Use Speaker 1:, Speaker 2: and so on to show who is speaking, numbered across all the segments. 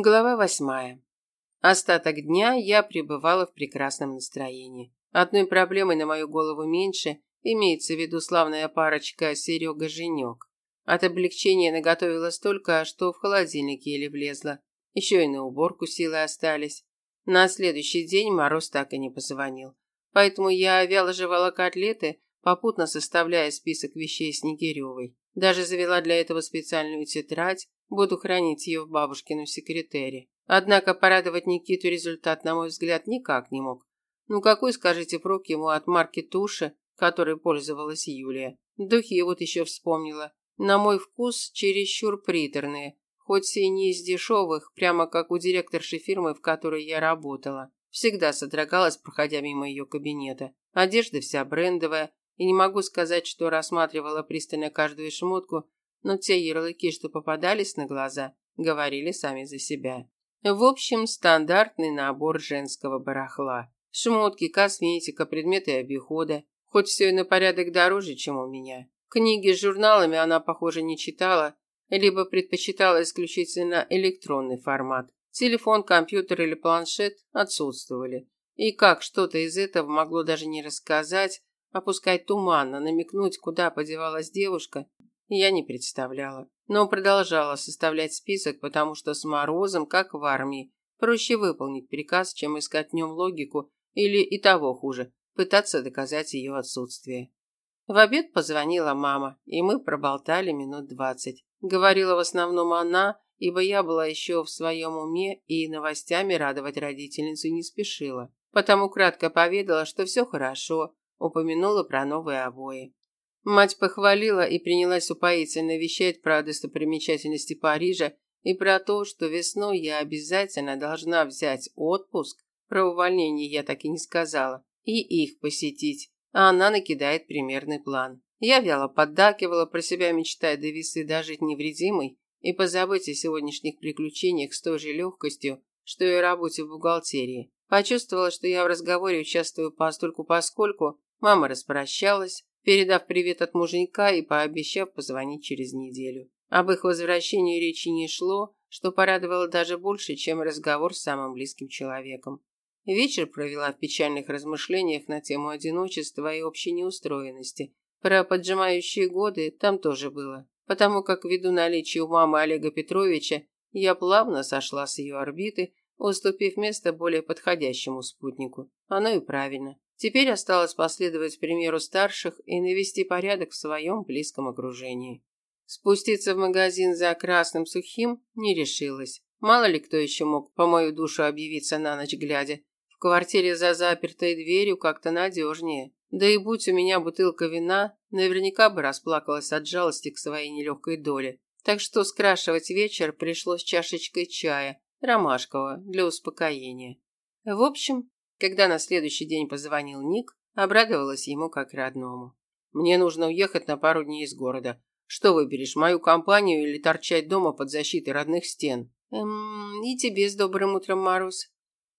Speaker 1: Глава восьмая. Остаток дня я пребывала в прекрасном настроении. Одной проблемой на мою голову меньше, имеется в виду славная парочка Серега-Женек. От облегчения наготовила столько, что в холодильник еле влезла. Еще и на уборку силы остались. На следующий день Мороз так и не позвонил. Поэтому я вяло жевала котлеты, попутно составляя список вещей Снегиревой. Даже завела для этого специальную тетрадь, буду хранить ее в бабушкином секретере. Однако порадовать Никиту результат, на мой взгляд, никак не мог. Ну какой, скажите, прок ему от марки Туша, которой пользовалась Юлия? Духи вот еще вспомнила. На мой вкус, чересчур приторные, хоть и не из дешевых, прямо как у директорши фирмы, в которой я работала. Всегда содрогалась, проходя мимо ее кабинета. Одежда вся брендовая, и не могу сказать, что рассматривала пристально каждую шмотку, но те ярлыки, что попадались на глаза, говорили сами за себя. В общем, стандартный набор женского барахла. Шмотки, косметика, предметы обихода. Хоть все и на порядок дороже, чем у меня. Книги с журналами она, похоже, не читала, либо предпочитала исключительно электронный формат. Телефон, компьютер или планшет отсутствовали. И как что-то из этого могло даже не рассказать, Опускать туманно, намекнуть, куда подевалась девушка, я не представляла. Но продолжала составлять список, потому что с Морозом, как в армии, проще выполнить приказ, чем искать в нем логику или и того хуже, пытаться доказать ее отсутствие. В обед позвонила мама, и мы проболтали минут двадцать. Говорила в основном она, ибо я была еще в своем уме и новостями радовать родительницу не спешила. Потому кратко поведала, что все хорошо, упомянула про новые обои. Мать похвалила и принялась упоительно вещать про достопримечательности Парижа и про то, что весной я обязательно должна взять отпуск. Про увольнение я так и не сказала. И их посетить. А она накидает примерный план. Я вяло поддакивала, про себя мечтая до весы дожить невредимой и позабыть о сегодняшних приключениях с той же легкостью, что и о работе в бухгалтерии. Почувствовала, что я в разговоре участвую постольку-поскольку, Мама распрощалась, передав привет от муженька и пообещав позвонить через неделю. Об их возвращении речи не шло, что порадовало даже больше, чем разговор с самым близким человеком. Вечер провела в печальных размышлениях на тему одиночества и общей неустроенности. Про поджимающие годы там тоже было, потому как ввиду наличия у мамы Олега Петровича я плавно сошла с ее орбиты, уступив место более подходящему спутнику. Оно и правильно. Теперь осталось последовать примеру старших и навести порядок в своем близком окружении. Спуститься в магазин за красным сухим не решилась. Мало ли кто еще мог по мою душу объявиться на ночь глядя. В квартире за запертой дверью как-то надежнее. Да и будь у меня бутылка вина, наверняка бы расплакалась от жалости к своей нелегкой доле. Так что скрашивать вечер пришлось чашечкой чая, ромашкового, для успокоения. В общем, когда на следующий день позвонил Ник, обрадовалась ему как родному. «Мне нужно уехать на пару дней из города. Что выберешь, мою компанию или торчать дома под защитой родных стен?» «Эм, и тебе с добрым утром, Марус.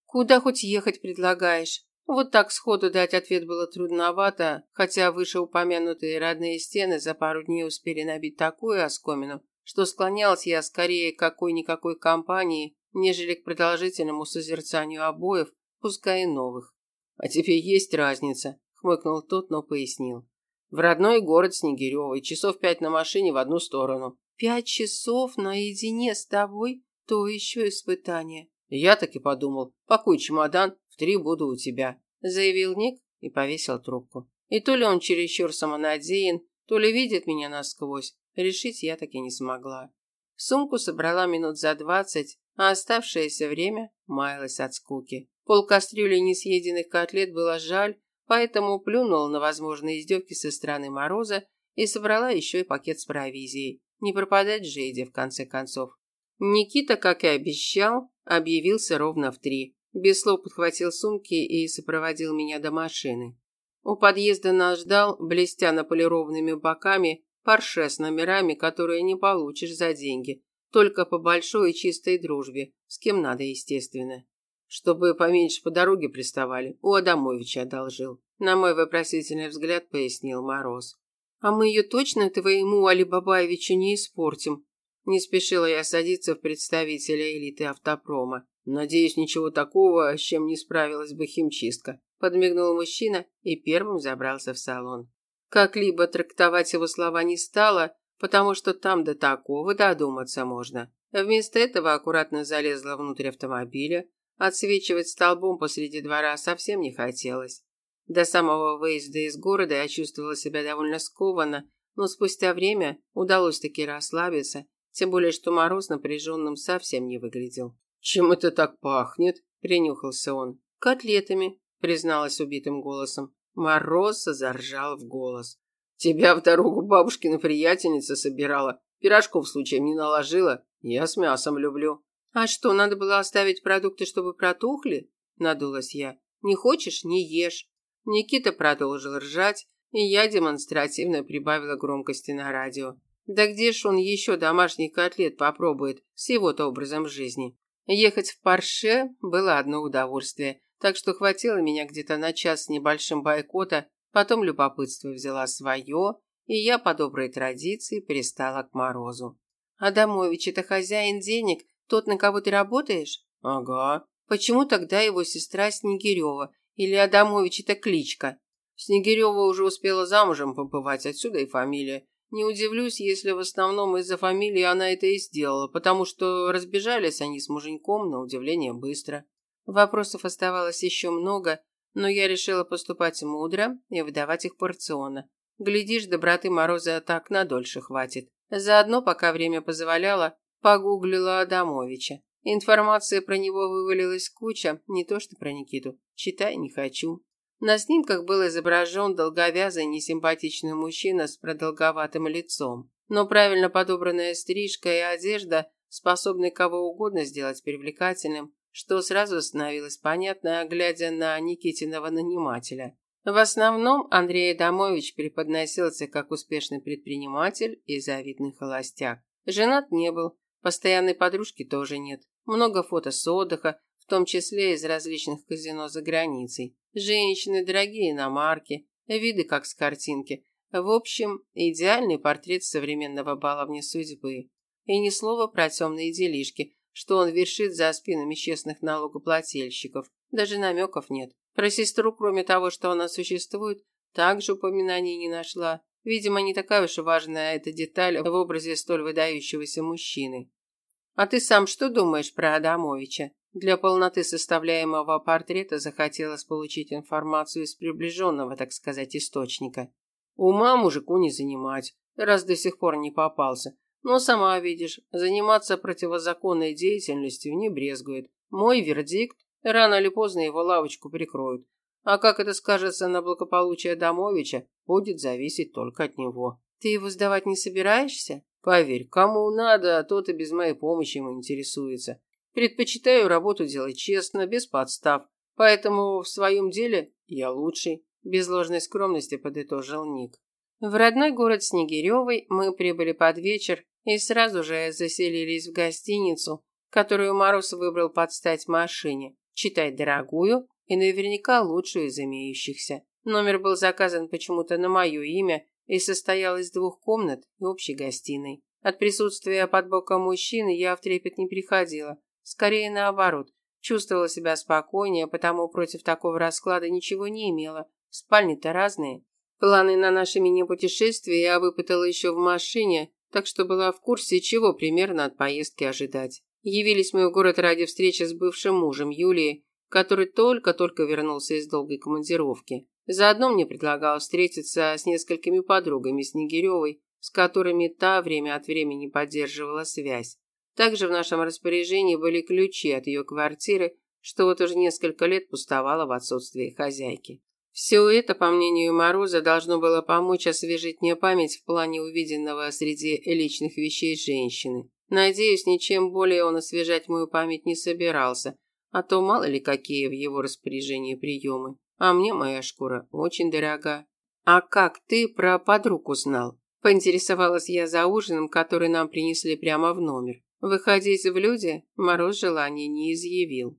Speaker 1: Куда хоть ехать предлагаешь?» Вот так сходу дать ответ было трудновато, хотя вышеупомянутые родные стены за пару дней успели набить такую оскомину, что склонялась я скорее к какой-никакой компании, нежели к продолжительному созерцанию обоев, пускай и новых. А тебе есть разница, хмыкнул тот, но пояснил. В родной город Снегирёвый, часов пять на машине в одну сторону. Пять часов наедине с тобой? То еще испытание. Я так и подумал. Пакуй чемодан, в три буду у тебя, заявил Ник и повесил трубку. И то ли он чересчур самонадеян, то ли видит меня насквозь. Решить я так и не смогла. Сумку собрала минут за двадцать, а оставшееся время маялась от скуки. Пол кастрюли несъеденных котлет было жаль, поэтому плюнула на возможные издевки со стороны Мороза и собрала еще и пакет с провизией. Не пропадать же Эде, в конце концов. Никита, как и обещал, объявился ровно в три. Без слов подхватил сумки и сопроводил меня до машины. У подъезда нас ждал, блестя наполированными боками, парше с номерами, которые не получишь за деньги, только по большой и чистой дружбе, с кем надо, естественно. Чтобы поменьше по дороге приставали, у Адамовича одолжил. На мой вопросительный взгляд пояснил Мороз. А мы ее точно твоему Али Бабаевичу не испортим? Не спешила я садиться в представителя элиты автопрома. Надеюсь, ничего такого, с чем не справилась бы химчистка. Подмигнул мужчина и первым забрался в салон. Как-либо трактовать его слова не стало, потому что там до такого додуматься можно. Вместо этого аккуратно залезла внутрь автомобиля. Отсвечивать столбом посреди двора совсем не хотелось. До самого выезда из города я чувствовала себя довольно скованно, но спустя время удалось таки расслабиться, тем более что мороз напряженным совсем не выглядел. «Чем это так пахнет?» – принюхался он. «Котлетами», – призналась убитым голосом. Мороз заржал в голос. «Тебя в дорогу бабушкина приятельница собирала. Пирожков случаем не наложила. Я с мясом люблю». «А что, надо было оставить продукты, чтобы протухли?» – надулась я. «Не хочешь – не ешь». Никита продолжил ржать, и я демонстративно прибавила громкости на радио. Да где ж он еще домашний котлет попробует с его-то образом жизни? Ехать в Порше было одно удовольствие, так что хватило меня где-то на час с небольшим бойкота, потом любопытство взяла свое, и я по доброй традиции пристала к Морозу. «Адамович, это хозяин денег, тот, на кого ты работаешь?» «Ага». «Почему тогда его сестра Снегирева? Или Адамович это кличка?» Снегирева уже успела замужем побывать, отсюда и фамилия. Не удивлюсь, если в основном из-за фамилии она это и сделала, потому что разбежались они с муженьком на удивление быстро. Вопросов оставалось еще много, но я решила поступать мудро и выдавать их порционно. Глядишь, доброты Мороза так надольше хватит. Заодно, пока время позволяло, погуглила Адамовича. Информация про него вывалилась куча, не то что про Никиту. Читай не хочу. На снимках был изображен долговязый несимпатичный мужчина с продолговатым лицом. Но правильно подобранная стрижка и одежда способны кого угодно сделать привлекательным, что сразу становилось понятно, глядя на Никитиного нанимателя. В основном Андрей Адамович преподносился как успешный предприниматель и завидный холостяк. Женат не был, постоянной подружки тоже нет. Много фото с отдыха, в том числе из различных казино за границей. Женщины, дорогие иномарки, виды как с картинки. В общем, идеальный портрет современного баловня судьбы. И ни слова про темные делишки, что он вершит за спинами честных налогоплательщиков. Даже намеков нет. Про сестру, кроме того, что она существует, также упоминаний не нашла. Видимо, не такая уж важная эта деталь в образе столь выдающегося мужчины. А ты сам что думаешь про Адамовича? Для полноты составляемого портрета захотелось получить информацию из приближенного, так сказать, источника. Ума мужику не занимать, раз до сих пор не попался. Но сама видишь, заниматься противозаконной деятельностью не брезгует. Мой вердикт – рано или поздно его лавочку прикроют. А как это скажется на благополучие Домовича, будет зависеть только от него. Ты его сдавать не собираешься? Поверь, кому надо, тот и без моей помощи ему интересуется. Предпочитаю работу делать честно, без подстав. Поэтому в своем деле я лучший. Без ложной скромности подытожил Ник. В родной город Снегиревой мы прибыли под вечер и сразу же заселились в гостиницу, которую Мороз выбрал под стать машине, читай дорогую и наверняка лучшую из имеющихся. Номер был заказан почему-то на мое имя и состоял из двух комнат и общей гостиной. От присутствия под боком мужчины я в трепет не приходила, Скорее наоборот. Чувствовала себя спокойнее, потому против такого расклада ничего не имела. Спальни-то разные. Планы на наше мини-путешествие я выпытала еще в машине, так что была в курсе, чего примерно от поездки ожидать. Явились мы в город ради встречи с бывшим мужем Юлии, который только-только вернулся из долгой командировки. Заодно мне предлагал встретиться с несколькими подругами Снегиревой, с которыми та время от времени поддерживала связь. Также в нашем распоряжении были ключи от ее квартиры, что вот уже несколько лет пустовало в отсутствии хозяйки. Все это, по мнению Мороза, должно было помочь освежить мне память в плане увиденного среди личных вещей женщины. Надеюсь, ничем более он освежать мою память не собирался, а то мало ли какие в его распоряжении приемы. А мне моя шкура очень дорога. А как ты про подруг узнал? Поинтересовалась я за ужином, который нам принесли прямо в номер. Выходить в люди Мороз желания не изъявил.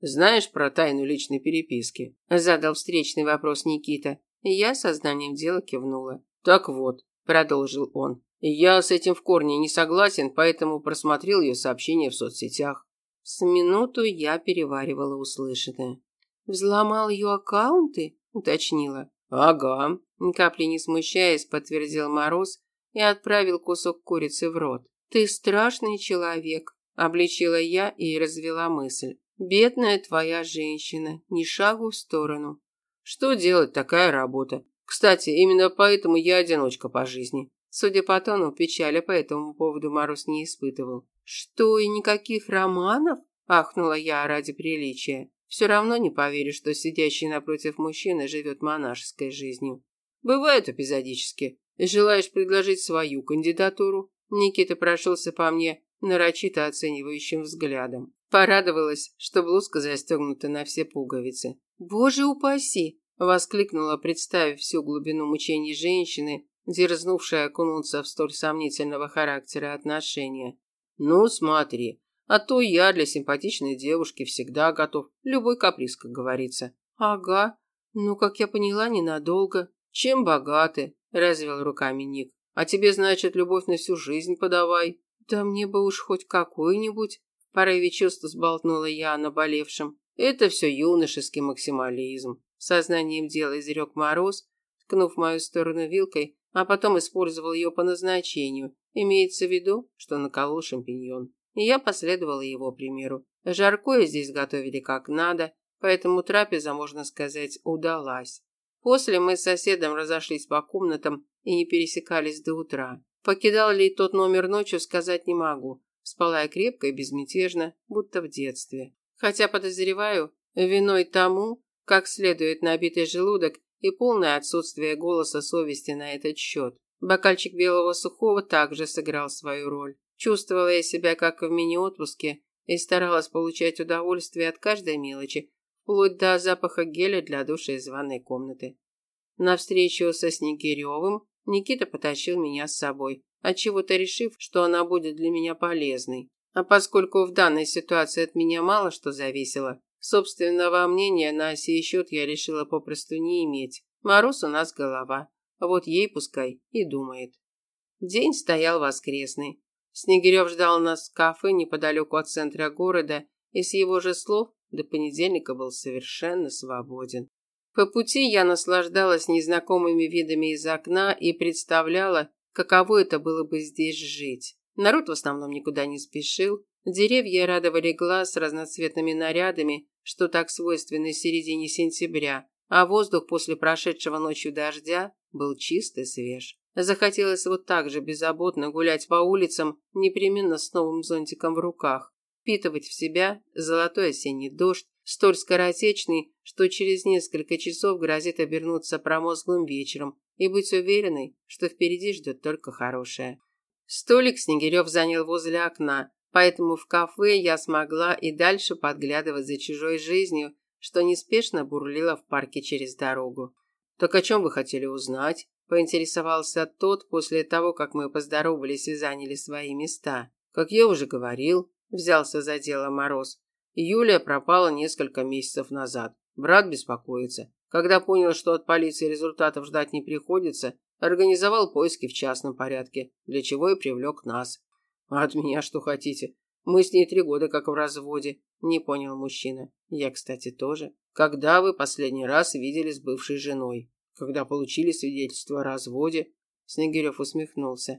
Speaker 1: «Знаешь про тайну личной переписки?» – задал встречный вопрос Никита. Я сознанием дела кивнула. «Так вот», – продолжил он, – Я с этим в корне не согласен, поэтому просмотрел ее сообщения в соцсетях. С минуту я переваривала услышанное. «Взломал ее аккаунты?» – уточнила. «Ага», – ни капли не смущаясь, подтвердил Мороз и отправил кусок курицы в рот. «Ты страшный человек», – обличила я и развела мысль. «Бедная твоя женщина, ни шагу в сторону». «Что делать, такая работа. Кстати, именно поэтому я одиночка по жизни». Судя по тону, печали по этому поводу Мороз не испытывал. «Что, и никаких романов?» – ахнула я ради приличия. Все равно не поверю, что сидящий напротив мужчина живет монашеской жизнью. Бывает эпизодически. Желаешь предложить свою кандидатуру? Никита прошелся по мне нарочито оценивающим взглядом. Порадовалась, что блузка застегнута на все пуговицы. «Боже упаси!» – воскликнула, представив всю глубину мучений женщины, дерзнувшей окунуться в столь сомнительного характера отношения. Ну, смотри, а то я для симпатичной девушки всегда готов. Любой каприз, как говорится. Ага. Ну, как я поняла, ненадолго. Чем богаты? Развел руками Ник. А тебе, значит, любовь на всю жизнь подавай. Да мне бы уж хоть какую-нибудь. В порыве чувств сболтнула я о наболевшем. Это все юношеский максимализм. Сознанием дела изрек Мороз, ткнув мою сторону вилкой, а потом использовал ее по назначению, Имеется в виду, что наколол шампиньон. И я последовала его примеру. Жаркое здесь готовили как надо, поэтому трапеза, можно сказать, удалась. После мы с соседом разошлись по комнатам и не пересекались до утра. Покидал ли тот номер ночью, сказать не могу. Спала я крепко и безмятежно, будто в детстве. Хотя, подозреваю, виной тому, как следует набитый желудок и полное отсутствие голоса совести на этот счет. Бокальчик белого сухого также сыграл свою роль. Чувствовала я себя как в мини-отпуске и старалась получать удовольствие от каждой мелочи, вплоть до запаха геля для душа из ванной комнаты. На встречу со Снегиревым Никита потащил меня с собой, отчего-то решив, что она будет для меня полезной. А поскольку в данной ситуации от меня мало что зависело, собственного мнения на сей счет я решила попросту не иметь. Мороз у нас голова. Вот ей пускай и думает. День стоял воскресный. Снегирев ждал нас в кафе неподалеку от центра города и с его же слов до понедельника был совершенно свободен. По пути я наслаждалась незнакомыми видами из окна и представляла, каково это было бы здесь жить. Народ в основном никуда не спешил, деревья радовали глаз разноцветными нарядами, что так свойственно середине сентября, а воздух после прошедшего ночью дождя был чист и свеж. Захотелось вот так же беззаботно гулять по улицам, непременно с новым зонтиком в руках, впитывать в себя золотой осенний дождь, столь скоротечный, что через несколько часов грозит обернуться промозглым вечером, и быть уверенной, что впереди ждет только хорошее. Столик Снегирев занял возле окна, поэтому в кафе я смогла и дальше подглядывать за чужой жизнью, что неспешно бурлило в парке через дорогу. «Так о чем вы хотели узнать?» – поинтересовался тот после того, как мы поздоровались и заняли свои места. «Как я уже говорил», – взялся за дело Мороз. Юлия пропала несколько месяцев назад. Брат беспокоится. Когда понял, что от полиции результатов ждать не приходится, организовал поиски в частном порядке, для чего и привлек нас. «А от меня что хотите? Мы с ней три года как в разводе», – не понял мужчина. «Я, кстати, тоже». Когда вы последний раз виделись с бывшей женой? Когда получили свидетельство о разводе? Снегирев усмехнулся.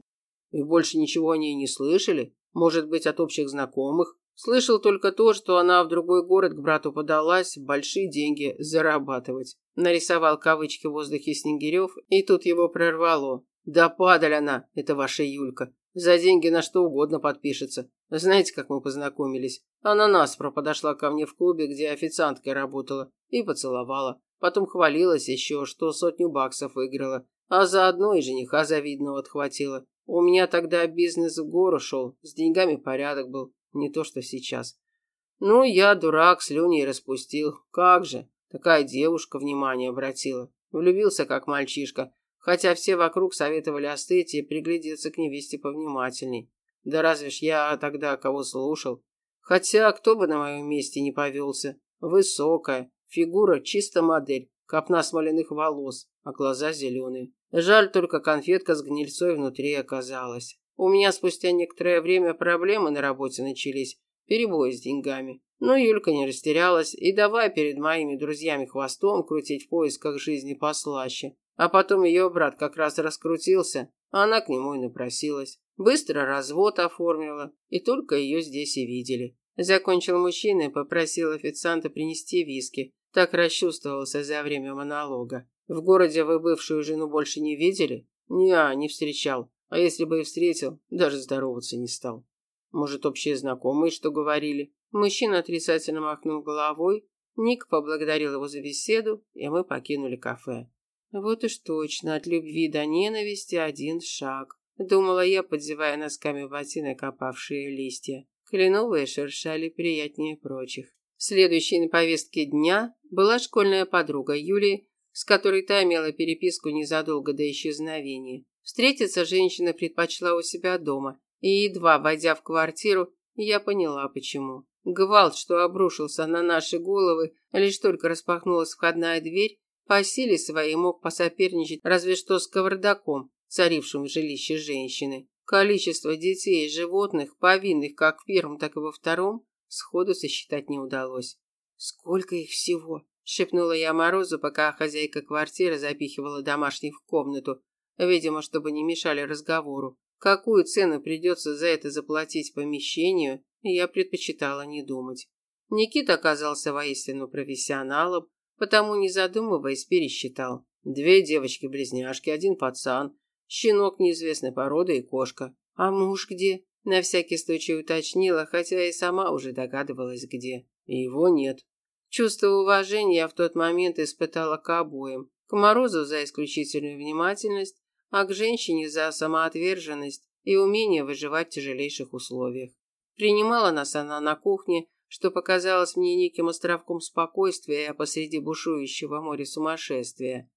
Speaker 1: И больше ничего о ней не слышали? Может быть, от общих знакомых? Слышал только то, что она в другой город к брату подалась большие деньги зарабатывать. Нарисовал кавычки в воздухе Снегирев, и тут его прорвало. Да падаль она, это ваша Юлька. За деньги на что угодно подпишется. Знаете, как мы познакомились? Она наспро подошла ко мне в клубе, где официанткой работала, и поцеловала. Потом хвалилась еще, что сотню баксов выиграла, а заодно и жениха завидного отхватила. У меня тогда бизнес в гору шел, с деньгами порядок был, не то что сейчас. Ну, я, дурак, слюни распустил. Как же? Такая девушка внимание обратила. Влюбился, как мальчишка, хотя все вокруг советовали остыть и приглядеться к невесте повнимательней. Да разве ж я тогда кого слушал? Хотя кто бы на моем месте не повелся. Высокая, фигура чисто модель, копна смоляных волос, а глаза зеленые. Жаль, только конфетка с гнильцой внутри оказалась. У меня спустя некоторое время проблемы на работе начались, перебои с деньгами. Но Юлька не растерялась и давай перед моими друзьями хвостом крутить в поисках жизни послаще. А потом ее брат как раз раскрутился, а она к нему и напросилась. Быстро развод оформила, и только ее здесь и видели. Закончил мужчина и попросил официанта принести виски. Так расчувствовался за время монолога. В городе вы бывшую жену больше не видели? Не, не встречал. А если бы и встретил, даже здороваться не стал. Может, общие знакомые что говорили? Мужчина отрицательно махнул головой. Ник поблагодарил его за беседу, и мы покинули кафе. Вот уж точно, от любви до ненависти один шаг. Думала я, подзевая носками ботинок опавшие листья. Кленовые шершали приятнее прочих. Следующей на повестке дня была школьная подруга Юлии, с которой та имела переписку незадолго до исчезновения. Встретиться женщина предпочла у себя дома, и едва войдя в квартиру, я поняла почему. Гвалт, что обрушился на наши головы, лишь только распахнулась входная дверь, по силе своей мог посоперничать разве что с кавардаком, царившим в жилище женщины. Количество детей и животных, повинных как в первом, так и во втором, сходу сосчитать не удалось. «Сколько их всего?» – шепнула я Морозу, пока хозяйка квартиры запихивала домашних в комнату, видимо, чтобы не мешали разговору. Какую цену придется за это заплатить помещению, я предпочитала не думать. Никита оказался воистину профессионалом, потому, не задумываясь, пересчитал. Две девочки-близняшки, один пацан, щенок неизвестной породы и кошка. А муж где? На всякий случай уточнила, хотя и сама уже догадывалась, где. Его нет. Чувство уважения я в тот момент испытала к обоим. К Морозу за исключительную внимательность, а к женщине за самоотверженность и умение выживать в тяжелейших условиях. Принимала нас она на кухне, что показалось мне неким островком спокойствия посреди бушующего моря сумасшествия.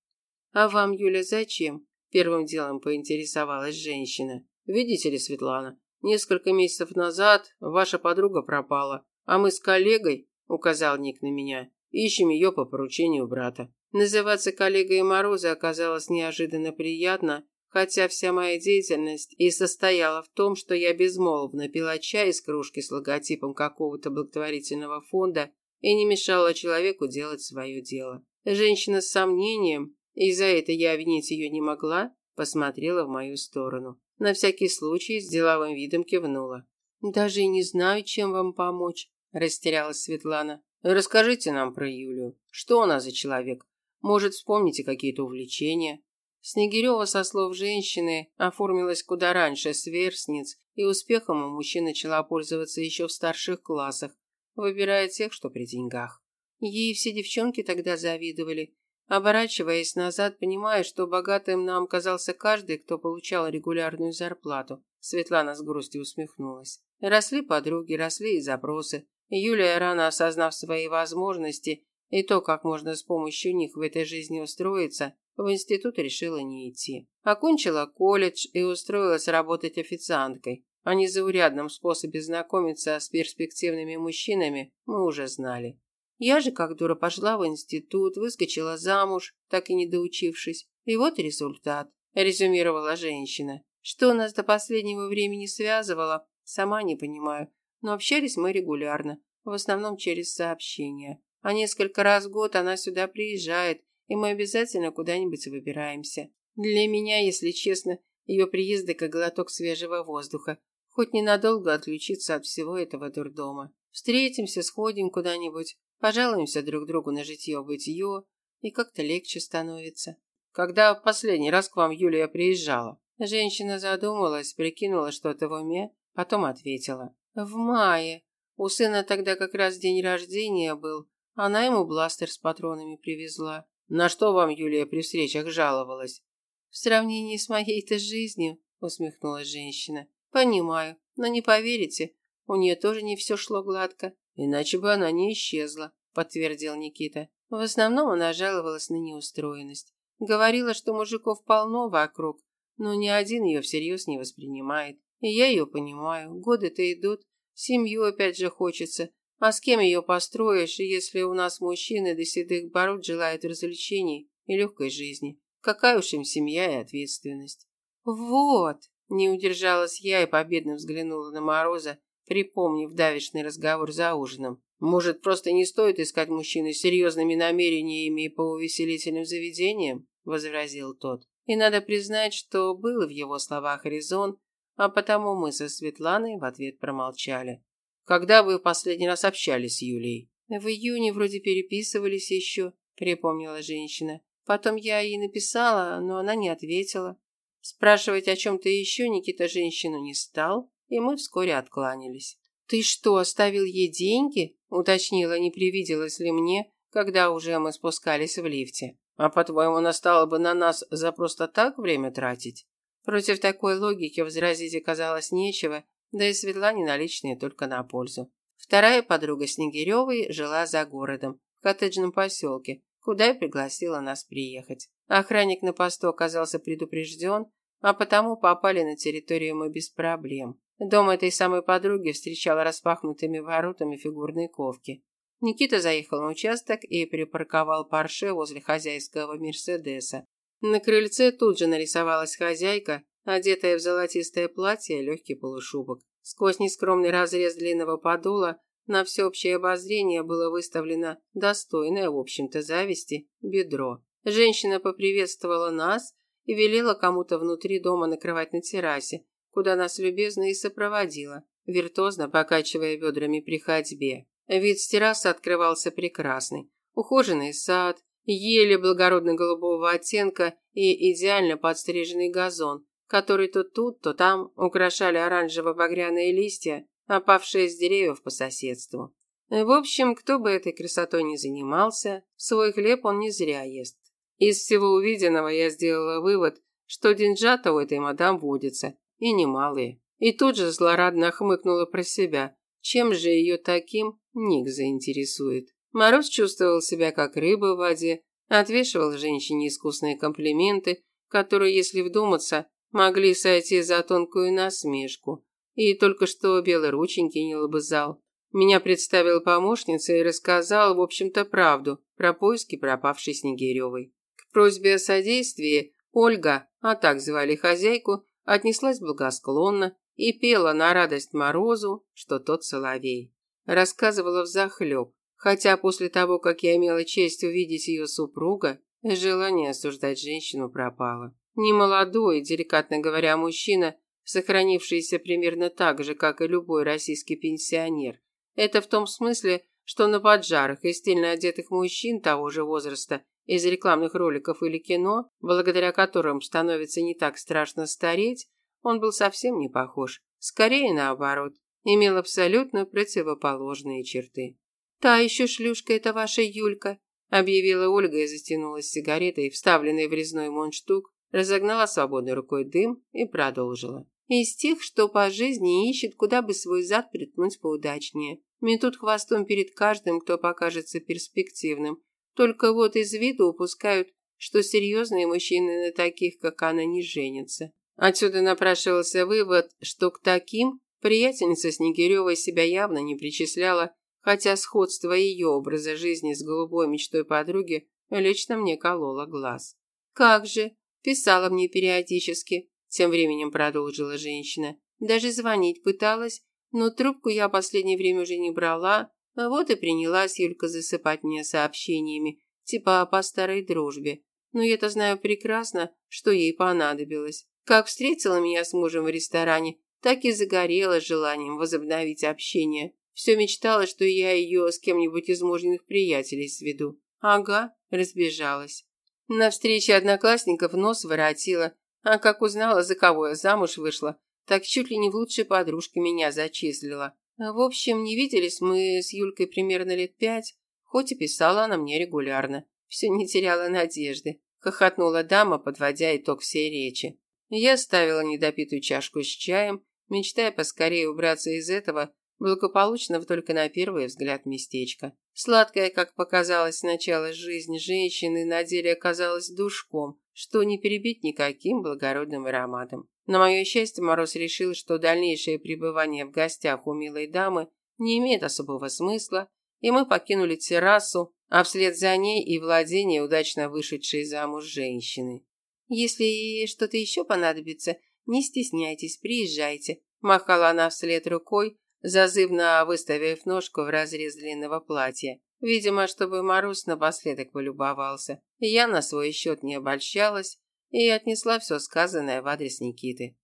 Speaker 1: «А вам, Юля, зачем?» – первым делом поинтересовалась женщина. «Видите ли, Светлана, несколько месяцев назад ваша подруга пропала, а мы с коллегой, – указал Ник на меня, – ищем ее по поручению брата. Называться коллегой Мороза оказалось неожиданно приятно, хотя вся моя деятельность и состояла в том, что я безмолвно пила чай из кружки с логотипом какого-то благотворительного фонда и не мешала человеку делать свое дело. Женщина с сомнением, и за это я обвинить ее не могла, посмотрела в мою сторону. На всякий случай с деловым видом кивнула. «Даже и не знаю, чем вам помочь», – растерялась Светлана. «Расскажите нам про Юлию. Что она за человек? Может, вспомните какие-то увлечения?» Снегирева, со слов женщины, оформилась куда раньше сверстниц, и успехом у мужчин начала пользоваться еще в старших классах, выбирая тех, что при деньгах. Ей все девчонки тогда завидовали, оборачиваясь назад, понимая, что богатым нам казался каждый, кто получал регулярную зарплату. Светлана с грустью усмехнулась. Росли подруги, росли и запросы. Юлия, рано осознав свои возможности и то, как можно с помощью них в этой жизни устроиться, в институт решила не идти. Окончила колледж и устроилась работать официанткой. О незаурядном способе знакомиться с перспективными мужчинами мы уже знали. Я же, как дура, пошла в институт, выскочила замуж, так и не доучившись. И вот результат, резюмировала женщина. Что нас до последнего времени связывало, сама не понимаю. Но общались мы регулярно, в основном через сообщения. А несколько раз в год она сюда приезжает, и мы обязательно куда-нибудь выбираемся. Для меня, если честно, ее приезды как глоток свежего воздуха, хоть ненадолго отключиться от всего этого дурдома. Встретимся, сходим куда-нибудь, пожалуемся друг другу на житье-бытие, и как-то легче становится. Когда в последний раз к вам Юлия приезжала? Женщина задумалась, прикинула что-то в уме, потом ответила. В мае. У сына тогда как раз день рождения был. Она ему бластер с патронами привезла. На что вам Юлия при встречах жаловалась? В сравнении с моей-то жизнью, усмехнулась женщина. Понимаю, но не поверите, у нее тоже не все шло гладко. Иначе бы она не исчезла, подтвердил Никита. В основном она жаловалась на неустроенность. Говорила, что мужиков полно вокруг, но ни один ее всерьез не воспринимает. И я ее понимаю, годы-то идут, семью опять же хочется, а с кем ее построишь, если у нас мужчины до седых бород желают развлечений и легкой жизни? Какая уж им семья и ответственность. Вот, не удержалась я и победно взглянула на Мороза, припомнив давешный разговор за ужином. Может, просто не стоит искать мужчины с серьезными намерениями и по увеселительным заведениям? возразил тот. И надо признать, что был в его словах резон, а потому мы со Светланой в ответ промолчали. Когда вы в последний раз общались с Юлией? В июне вроде переписывались еще, припомнила женщина. Потом я ей написала, но она не ответила. Спрашивать о чем-то еще Никита женщину не стал, и мы вскоре откланялись. «Ты что, оставил ей деньги?» – уточнила, не привиделось ли мне, когда уже мы спускались в лифте. «А по-твоему, она стала бы на нас за просто так время тратить?» Против такой логики возразить оказалось нечего, да и Светлане наличные только на пользу. Вторая подруга Снегиревой жила за городом, в коттеджном поселке, куда и пригласила нас приехать. Охранник на посту оказался предупрежден, а потому попали на территорию мы без проблем. Дом этой самой подруги встречал распахнутыми воротами фигурной ковки. Никита заехал на участок и припарковал Порше возле хозяйского Мерседеса. На крыльце тут же нарисовалась хозяйка, одетая в золотистое платье и легкий полушубок. Сквозь нескромный разрез длинного подола на всеобщее обозрение было выставлено достойное, в общем-то, зависти бедро. Женщина поприветствовала нас и велела кому-то внутри дома накрывать на террасе, куда нас любезно и сопроводила, виртуозно покачивая бедрами при ходьбе. Вид с террасы открывался прекрасный. Ухоженный сад, ели благородно-голубого оттенка и идеально подстриженный газон, который то тут, то там украшали оранжево-багряные листья, опавшие с деревьев по соседству. В общем, кто бы этой красотой не занимался, свой хлеб он не зря ест. Из всего увиденного я сделала вывод, что деньжата у этой мадам водится, и немалые. И тут же злорадно хмыкнула про себя. Чем же ее таким Ник заинтересует? Мороз чувствовал себя как рыба в воде, отвешивал женщине искусные комплименты, которые, если вдуматься, могли сойти за тонкую насмешку. И только что белые рученьки не лобызал. Меня представил помощница и рассказал, в общем-то, правду про поиски пропавшей Снегиревой. К просьбе о содействии Ольга, а так звали хозяйку, отнеслась благосклонно и пела на радость Морозу, что тот соловей. Рассказывала взахлеб, хотя после того, как я имела честь увидеть ее супруга, желание осуждать женщину пропало. Немолодой, деликатно говоря, мужчина, сохранившийся примерно так же, как и любой российский пенсионер. Это в том смысле, что на поджарах и стильно одетых мужчин того же возраста из рекламных роликов или кино, благодаря которым становится не так страшно стареть, он был совсем не похож. Скорее наоборот, имел абсолютно противоположные черты. «Та еще шлюшка это ваша Юлька», объявила Ольга и затянулась сигаретой, вставленной в резной мундштук, разогнала свободной рукой дым и продолжила. Из тех, что по жизни ищет, куда бы свой зад приткнуть поудачнее. Метут хвостом перед каждым, кто покажется перспективным, только вот из виду упускают, что серьезные мужчины на таких, как она, не женятся. Отсюда напрашивался вывод, что к таким приятельница Снегирёва себя явно не причисляла, хотя сходство ее образа жизни с голубой мечтой подруги лично мне кололо глаз. «Как же!» – писала мне периодически, тем временем продолжила женщина. Даже звонить пыталась, но трубку я последнее время уже не брала, а вот и принялась Юлька засыпать меня сообщениями, типа по старой дружбе. Но я-то знаю прекрасно, что ей понадобилось. Как встретила меня с мужем в ресторане, так и загорела желанием возобновить общение. Все мечтала, что я ее с кем-нибудь из мужниных приятелей сведу. Ага, разбежалась. На встрече одноклассников нос воротила, а как узнала, за кого я замуж вышла, так чуть ли не в лучшей подружке меня зачислила. В общем, не виделись мы с Юлькой примерно лет пять, хоть и писала она мне регулярно. Все не теряла надежды. Хохотнула дама, подводя итог всей речи. Я ставила недопитую чашку с чаем, мечтая поскорее убраться из этого благополучного только на первый взгляд местечка. Сладкая, как показалось сначала, жизнь женщины на деле оказалась душком, что не перебить никаким благородным ароматом. На мое счастье, Мороз решил, что дальнейшее пребывание в гостях у милой дамы не имеет особого смысла, и мы покинули террасу, а вслед за ней и владение удачно вышедшей замуж женщины. Если что-то еще понадобится, не стесняйтесь, приезжайте. Махала она вслед рукой, зазывно выставив ножку в разрез длинного платья. Видимо, чтобы Марус напоследок полюбовался. Я на свой счет не обольщалась и отнесла все сказанное в адрес Никиты.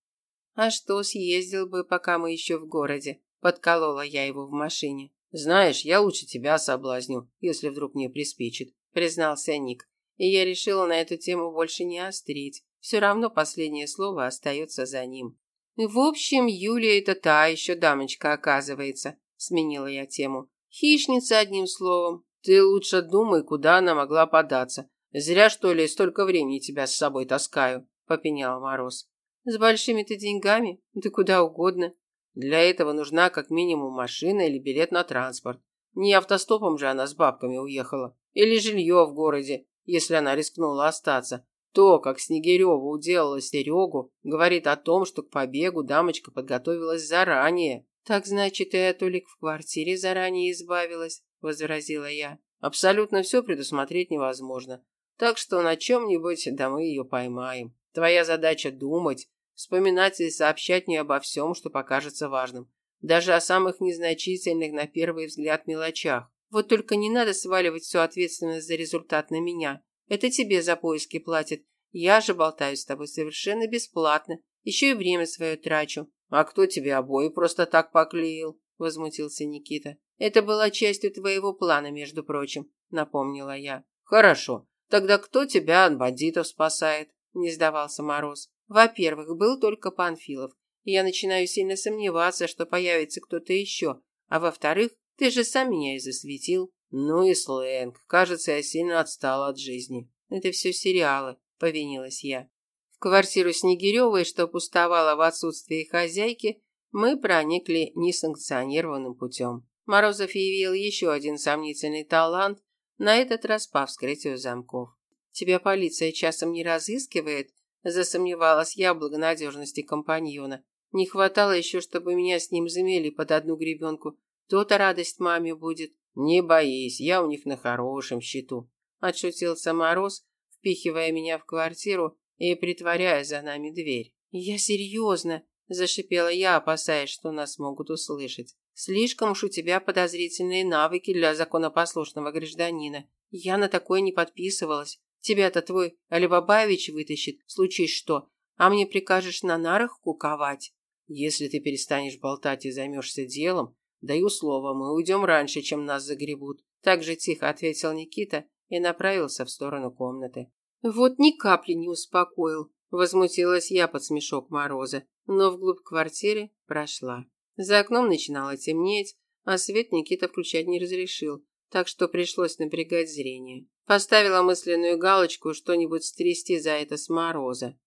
Speaker 1: А что, съездил бы, пока мы еще в городе. Подколола я его в машине. Знаешь, я лучше тебя соблазню, если вдруг мне приспичит, признался Ник. И я решила на эту тему больше не острить. Все равно последнее слово остается за ним. В общем, Юлия это та еще дамочка, оказывается, сменила я тему. Хищница, одним словом. Ты лучше думай, куда она могла податься. Зря, что ли, столько времени тебя с собой таскаю, попенял Мороз. С большими-то деньгами? Да куда угодно. Для этого нужна как минимум машина или билет на транспорт. Не автостопом же она с бабками уехала. Или жилье в городе, если она рискнула остаться. То, как Снегирева уделала Серегу, говорит о том, что к побегу дамочка подготовилась заранее. «Так значит, и Атолик в квартире заранее избавилась», – возразила я. «Абсолютно все предусмотреть невозможно. Так что на чем-нибудь, да мы ее поймаем. Твоя задача думать, Вспоминать и сообщать не обо всем, что покажется важным. Даже о самых незначительных на первый взгляд мелочах. Вот только не надо сваливать всю ответственность за результат на меня. Это тебе за поиски платят. Я же болтаю с тобой совершенно бесплатно. Еще и время свое трачу. А кто тебе обои просто так поклеил? Возмутился Никита. Это была частью твоего плана, между прочим, напомнила я. Хорошо. Тогда кто тебя от бандитов спасает? Не сдавался Мороз. Во-первых, был только Панфилов, и я начинаю сильно сомневаться, что появится кто-то еще. А во-вторых, ты же сам меня и засветил. Ну и сленг. Кажется, я сильно отстала от жизни. Это все сериалы, повинилась я. В квартиру Снегиревой, что пустовала в отсутствие хозяйки, мы проникли несанкционированным путем. Морозов явил еще один сомнительный талант, на этот раз по вскрытию замков. Тебя полиция часом не разыскивает? Засомневалась я в благонадежности компаньона. Не хватало еще, чтобы меня с ним замели под одну гребенку. То-то радость маме будет. Не боись, я у них на хорошем счету. Отшутился Мороз, впихивая меня в квартиру и притворяя за нами дверь. Я серьезно, зашипела я, опасаясь, что нас могут услышать. Слишком уж у тебя подозрительные навыки для законопослушного гражданина. Я на такое не подписывалась. Тебя-то твой Алибабаевич вытащит, случись что, а мне прикажешь на нарах куковать. Если ты перестанешь болтать и займешься делом, даю слово, мы уйдем раньше, чем нас загребут. Так же тихо ответил Никита и направился в сторону комнаты. Вот ни капли не успокоил, возмутилась я под смешок Мороза, но вглубь квартиры прошла. За окном начинало темнеть, а свет Никита включать не разрешил, так что пришлось напрягать зрение. Поставила мысленную галочку что-нибудь стрясти за это с мороза.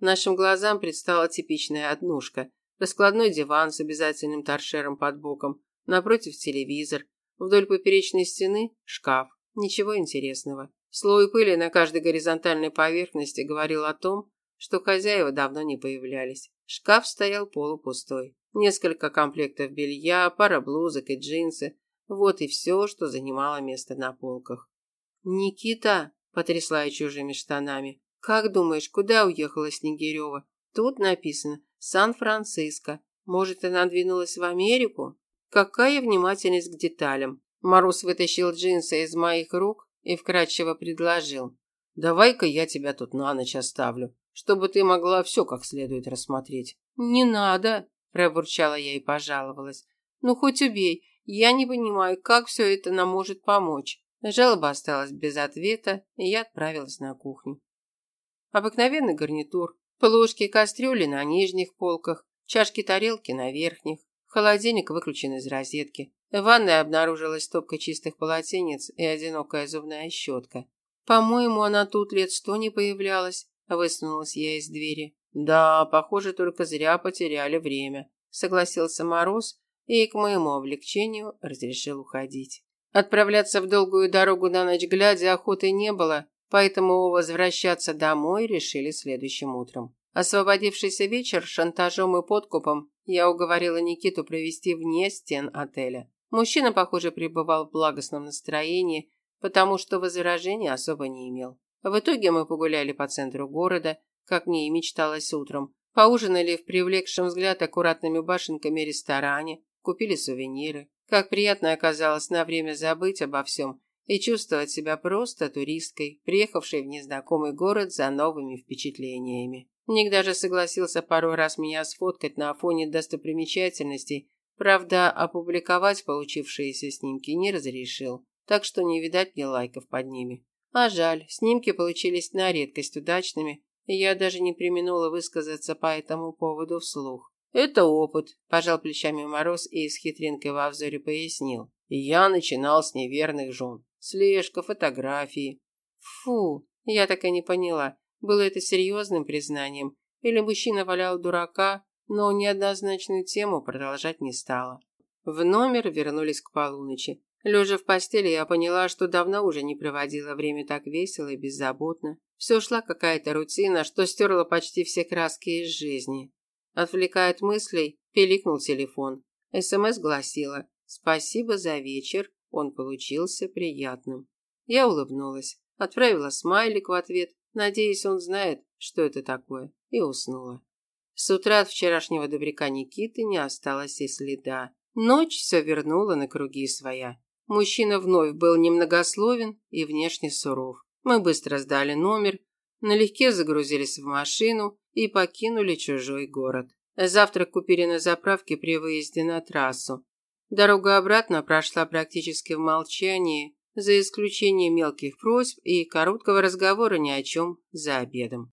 Speaker 1: Нашим глазам предстала типичная однушка. Раскладной диван с обязательным торшером под боком, напротив телевизор, вдоль поперечной стены шкаф. Ничего интересного. Слой пыли на каждой горизонтальной поверхности говорил о том, что хозяева давно не появлялись. Шкаф стоял полупустой. Несколько комплектов белья, пара блузок и джинсы. Вот и все, что занимало место на полках. «Никита!» – потрясла я чужими штанами. «Как думаешь, куда уехала Снегирева? Тут написано «Сан-Франциско». Может, она двинулась в Америку?» Какая внимательность к деталям. Мороз вытащил джинсы из моих рук и вкратчиво предложил. «Давай-ка я тебя тут на ночь оставлю, чтобы ты могла все как следует рассмотреть». «Не надо», – пробурчала я и пожаловалась. «Ну, хоть убей, я не понимаю, как все это нам может помочь». Жалоба осталась без ответа, и я отправилась на кухню. Обыкновенный гарнитур, плошки и кастрюли на нижних полках, чашки-тарелки на верхних, холодильник выключен из розетки. В ванной обнаружилась стопка чистых полотенец и одинокая зубная щетка. «По-моему, она тут лет сто не появлялась», – высунулась я из двери. «Да, похоже, только зря потеряли время», – согласился Мороз и, к моему облегчению, разрешил уходить. Отправляться в долгую дорогу на ночь глядя охоты не было, поэтому возвращаться домой решили следующим утром. Освободившийся вечер шантажом и подкупом я уговорила Никиту провести вне стен отеля. Мужчина, похоже, пребывал в благостном настроении, потому что возражений особо не имел. В итоге мы погуляли по центру города, как мне и мечталось утром, поужинали в привлекшем взгляд аккуратными башенками ресторане, купили сувениры. Как приятно оказалось на время забыть обо всем и чувствовать себя просто туристкой, приехавшей в незнакомый город за новыми впечатлениями. Ник даже согласился пару раз меня сфоткать на фоне достопримечательностей, правда, опубликовать получившиеся снимки не разрешил, так что не видать мне лайков под ними. А жаль, снимки получились на редкость удачными, и я даже не применула высказаться по этому поводу вслух. «Это опыт», – пожал плечами Мороз и с хитринкой во взоре пояснил. «Я начинал с неверных жен. Слежка, фотографии». «Фу, я так и не поняла, было это серьезным признанием, или мужчина валял дурака, но неоднозначную тему продолжать не стала. В номер вернулись к полуночи. Лежа в постели, я поняла, что давно уже не проводила время так весело и беззаботно. Все шла какая-то рутина, что стерла почти все краски из жизни. Отвлекая от мыслей, пиликнул телефон. СМС гласила «Спасибо за вечер, он получился приятным». Я улыбнулась, отправила смайлик в ответ, надеясь, он знает, что это такое, и уснула. С утра от вчерашнего добряка Никиты не осталось и следа. Ночь все вернула на круги своя. Мужчина вновь был немногословен и внешне суров. Мы быстро сдали номер, налегке загрузились в машину и покинули чужой город. Завтрак купили на заправке при выезде на трассу. Дорога обратно прошла практически в молчании, за исключением мелких просьб и короткого разговора ни о чем за обедом.